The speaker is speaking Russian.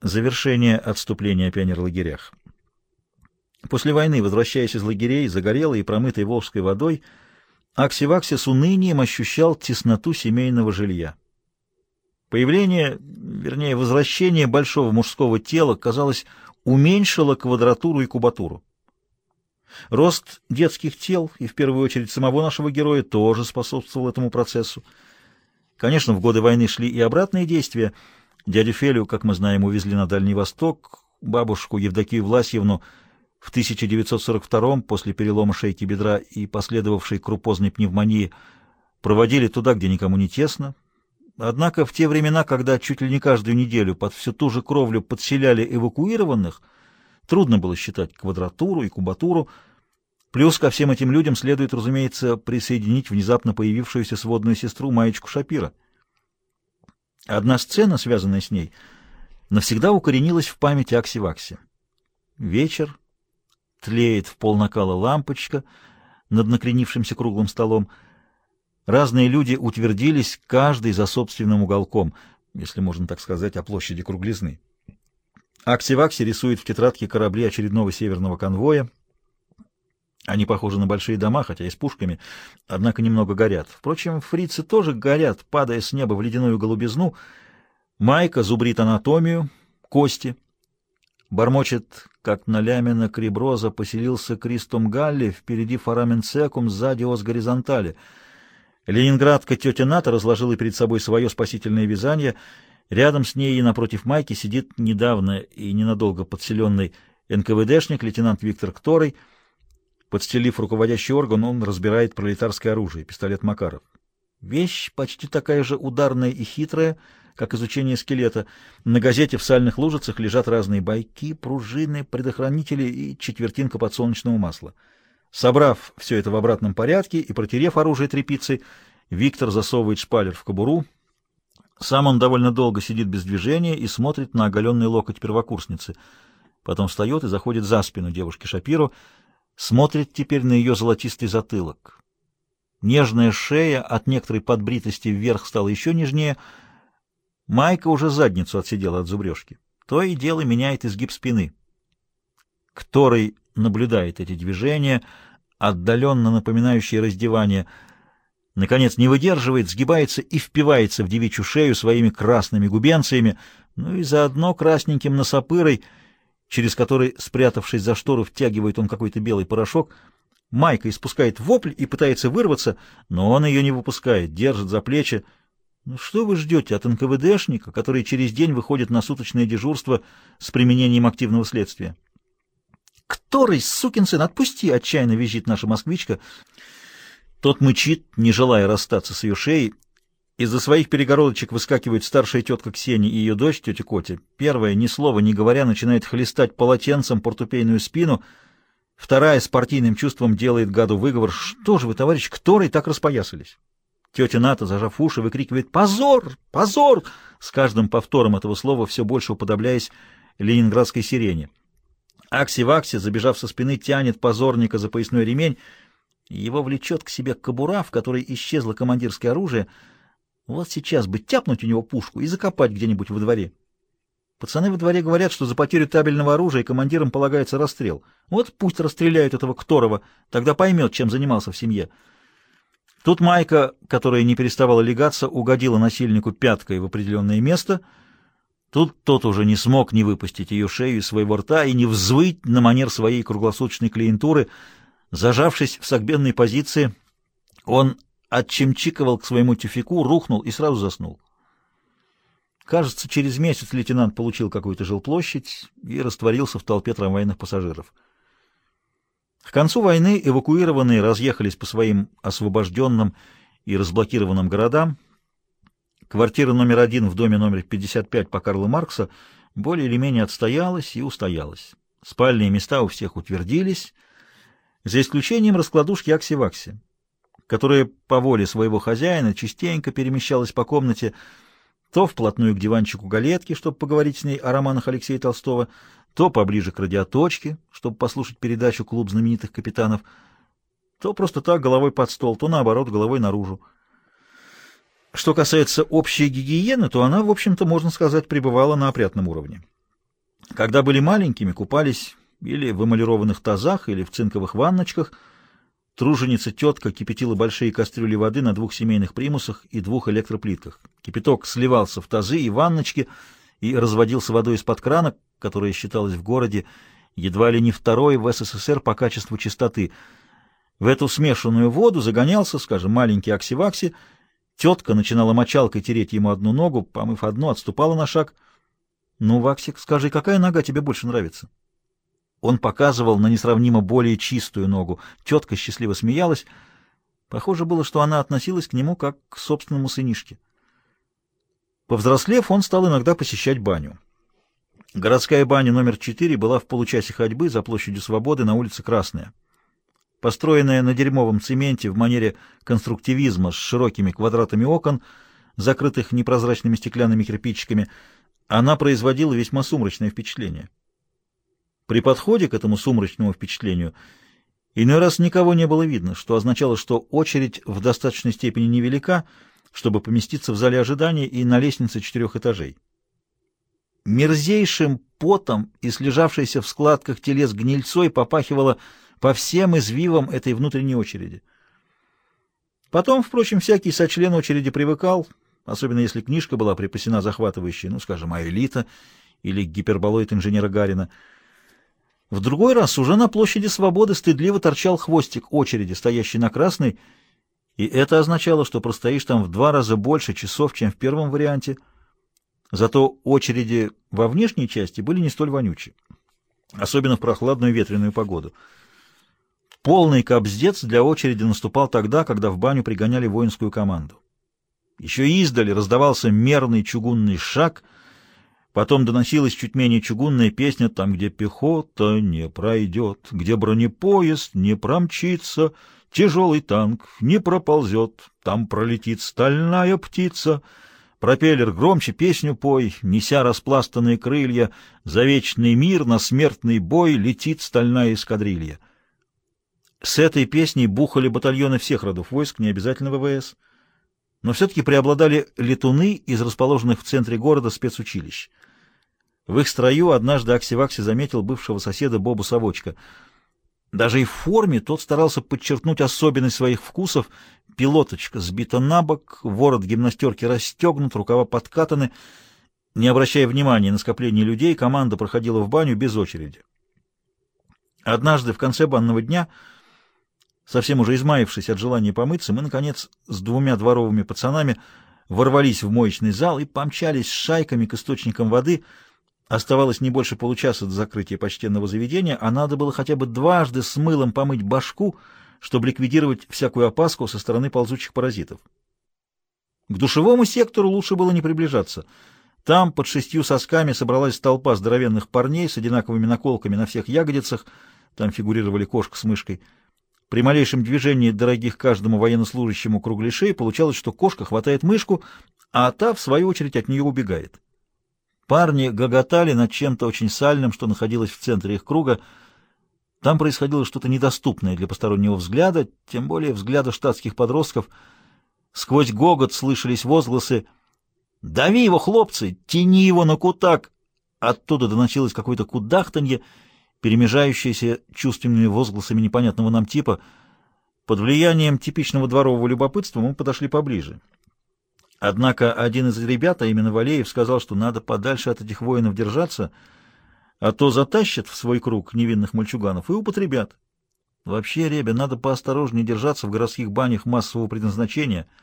Завершение отступления о пионерлагерях. После войны, возвращаясь из лагерей, загорелой и промытой волжской водой, Акси-Вакси с унынием ощущал тесноту семейного жилья. Появление, вернее, возвращение большого мужского тела, казалось, уменьшило квадратуру и кубатуру. Рост детских тел, и в первую очередь самого нашего героя, тоже способствовал этому процессу. Конечно, в годы войны шли и обратные действия — Дядю Фелю, как мы знаем, увезли на Дальний Восток, бабушку Евдокию Власьевну в 1942 после перелома шейки бедра и последовавшей крупозной пневмонии проводили туда, где никому не тесно. Однако в те времена, когда чуть ли не каждую неделю под всю ту же кровлю подселяли эвакуированных, трудно было считать квадратуру и кубатуру. Плюс ко всем этим людям следует, разумеется, присоединить внезапно появившуюся сводную сестру Маечку Шапира — Одна сцена, связанная с ней, навсегда укоренилась в памяти Акси-Вакси. Вечер, тлеет в полнакала лампочка над накренившимся круглым столом. Разные люди утвердились, каждый за собственным уголком, если можно так сказать, о площади круглизны. Акси-Вакси рисует в тетрадке корабли очередного северного конвоя, они похожи на большие дома, хотя и с пушками, однако немного горят. Впрочем, фрицы тоже горят, падая с неба в ледяную голубизну. Майка зубрит анатомию, кости. Бормочет, как на лямина криброза поселился Кристом Галли, впереди форамен секум, сзади ос горизонтали. Ленинградка тетя Ната разложила перед собой свое спасительное вязание. Рядом с ней и напротив Майки сидит недавно и ненадолго подселенный НКВДшник, лейтенант Виктор Кторый, Подстелив руководящий орган, он разбирает пролетарское оружие, пистолет Макаров. Вещь почти такая же ударная и хитрая, как изучение скелета. На газете в сальных лужицах лежат разные байки, пружины, предохранители и четвертинка подсолнечного масла. Собрав все это в обратном порядке и протерев оружие тряпицей, Виктор засовывает шпалер в кобуру. Сам он довольно долго сидит без движения и смотрит на оголенный локоть первокурсницы. Потом встает и заходит за спину девушки Шапиру, смотрит теперь на ее золотистый затылок. Нежная шея от некоторой подбритости вверх стала еще нежнее. Майка уже задницу отсидела от зубрежки. То и дело меняет изгиб спины. Который наблюдает эти движения, отдаленно напоминающие раздевание, наконец не выдерживает, сгибается и впивается в девичью шею своими красными губенциями, ну и заодно красненьким носопырой — через который, спрятавшись за штору, втягивает он какой-то белый порошок. Майка испускает вопль и пытается вырваться, но он ее не выпускает, держит за плечи. Ну что вы ждете от НКВДшника, который через день выходит на суточное дежурство с применением активного следствия? «Который, сукин сын, отпусти!» — отчаянно визжит наша москвичка. Тот мычит, не желая расстаться с ее шеей, из-за своих перегородочек выскакивает старшая тетка Ксения и ее дочь, тетя Котя. Первая, ни слова не говоря, начинает хлестать полотенцем портупейную спину. Вторая с партийным чувством делает гаду выговор. «Что же вы, товарищ, который так распоясались?» Тетя Ната, зажав уши, выкрикивает «Позор! Позор!» с каждым повтором этого слова все больше уподобляясь ленинградской сирене. Акси-Вакси, забежав со спины, тянет позорника за поясной ремень. Его влечет к себе кобура, в которой исчезло командирское оружие — вот сейчас бы тяпнуть у него пушку и закопать где-нибудь во дворе. Пацаны во дворе говорят, что за потерю табельного оружия командирам полагается расстрел. Вот пусть расстреляют этого Кторова, тогда поймет, чем занимался в семье. Тут Майка, которая не переставала легаться, угодила насильнику пяткой в определенное место. Тут тот уже не смог не выпустить ее шею из своего рта и не взвыть на манер своей круглосуточной клиентуры. Зажавшись в согбенной позиции, он отчемчиковал к своему тюфику, рухнул и сразу заснул. Кажется, через месяц лейтенант получил какую-то жилплощадь и растворился в толпе трамвайных пассажиров. К концу войны эвакуированные разъехались по своим освобожденным и разблокированным городам. Квартира номер один в доме номер 55 по Карла Маркса более или менее отстоялась и устоялась. Спальные места у всех утвердились, за исключением раскладушки Акси-Вакси которая по воле своего хозяина частенько перемещалась по комнате, то вплотную к диванчику галетки, чтобы поговорить с ней о романах Алексея Толстого, то поближе к радиоточке, чтобы послушать передачу «Клуб знаменитых капитанов», то просто так головой под стол, то наоборот головой наружу. Что касается общей гигиены, то она, в общем-то, можно сказать, пребывала на опрятном уровне. Когда были маленькими, купались или в эмалированных тазах, или в цинковых ванночках. Труженица тетка кипятила большие кастрюли воды на двух семейных примусах и двух электроплитках. Кипяток сливался в тазы и ванночки и разводился водой из-под крана, которая считалась в городе едва ли не второй в СССР по качеству чистоты. В эту смешанную воду загонялся, скажем, маленький Аксивакси, тетка начинала мочалкой тереть ему одну ногу, помыв одну, отступала на шаг. «Ну, Ваксик, скажи, какая нога тебе больше нравится?» Он показывал на несравнимо более чистую ногу. Тетка счастливо смеялась. Похоже было, что она относилась к нему как к собственному сынишке. Повзрослев, он стал иногда посещать баню. Городская баня номер 4 была в получасе ходьбы за площадью Свободы на улице Красная. Построенная на дерьмовом цементе в манере конструктивизма с широкими квадратами окон, закрытых непрозрачными стеклянными кирпичиками, она производила весьма сумрачное впечатление. При подходе к этому сумрачному впечатлению иной раз никого не было видно, что означало, что очередь в достаточной степени невелика, чтобы поместиться в зале ожидания и на лестнице четырех этажей. Мерзейшим потом и слежавшейся в складках телес гнильцой попахивало по всем извивам этой внутренней очереди. Потом, впрочем, всякий сочлен очереди привыкал, особенно если книжка была припасена захватывающей, ну, скажем, «Аэлита» или «Гиперболоид инженера Гарина». В другой раз уже на площади Свободы стыдливо торчал хвостик очереди, стоящий на красной, и это означало, что простоишь там в два раза больше часов, чем в первом варианте. Зато очереди во внешней части были не столь вонючие, особенно в прохладную ветреную погоду. Полный кобздец для очереди наступал тогда, когда в баню пригоняли воинскую команду. Еще издали раздавался мерный чугунный шаг, потом доносилась чуть менее чугунная песня «Там, где пехота не пройдет, где бронепоезд не промчится, тяжелый танк не проползет, там пролетит стальная птица». Пропеллер громче песню пой, неся распластанные крылья, за вечный мир на смертный бой летит стальная эскадрилья. С этой песней бухали батальоны всех родов войск, не обязательно ВВС, но все-таки преобладали летуны из расположенных в центре города спецучилищ. В их строю однажды Аксивакси заметил бывшего соседа Бобу Савочка. Даже и в форме тот старался подчеркнуть особенность своих вкусов. Пилоточка сбита на бок, ворот гимнастерки расстегнут, рукава подкатаны. Не обращая внимания на скопление людей, команда проходила в баню без очереди. Однажды в конце банного дня Совсем уже измаившись от желания помыться, мы, наконец, с двумя дворовыми пацанами ворвались в моечный зал и помчались шайками к источникам воды. Оставалось не больше получаса до закрытия почтенного заведения, а надо было хотя бы дважды с мылом помыть башку, чтобы ликвидировать всякую опаску со стороны ползучих паразитов. К душевому сектору лучше было не приближаться. Там под шестью сосками собралась толпа здоровенных парней с одинаковыми наколками на всех ягодицах, там фигурировали кошка с мышкой — при малейшем движении дорогих каждому военнослужащему кругляшей получалось, что кошка хватает мышку, а та, в свою очередь, от нее убегает. Парни гоготали над чем-то очень сальным, что находилось в центре их круга. Там происходило что-то недоступное для постороннего взгляда, тем более взгляда штатских подростков. Сквозь гогот слышались возгласы «Дави его, хлопцы! Тяни его на кутак!» Оттуда доносилось какое-то кудахтанье — перемежающиеся чувственными возгласами непонятного нам типа. Под влиянием типичного дворового любопытства мы подошли поближе. Однако один из ребят, а именно Валеев, сказал, что надо подальше от этих воинов держаться, а то затащат в свой круг невинных мальчуганов и употребят. Вообще, ребя, надо поосторожнее держаться в городских банях массового предназначения —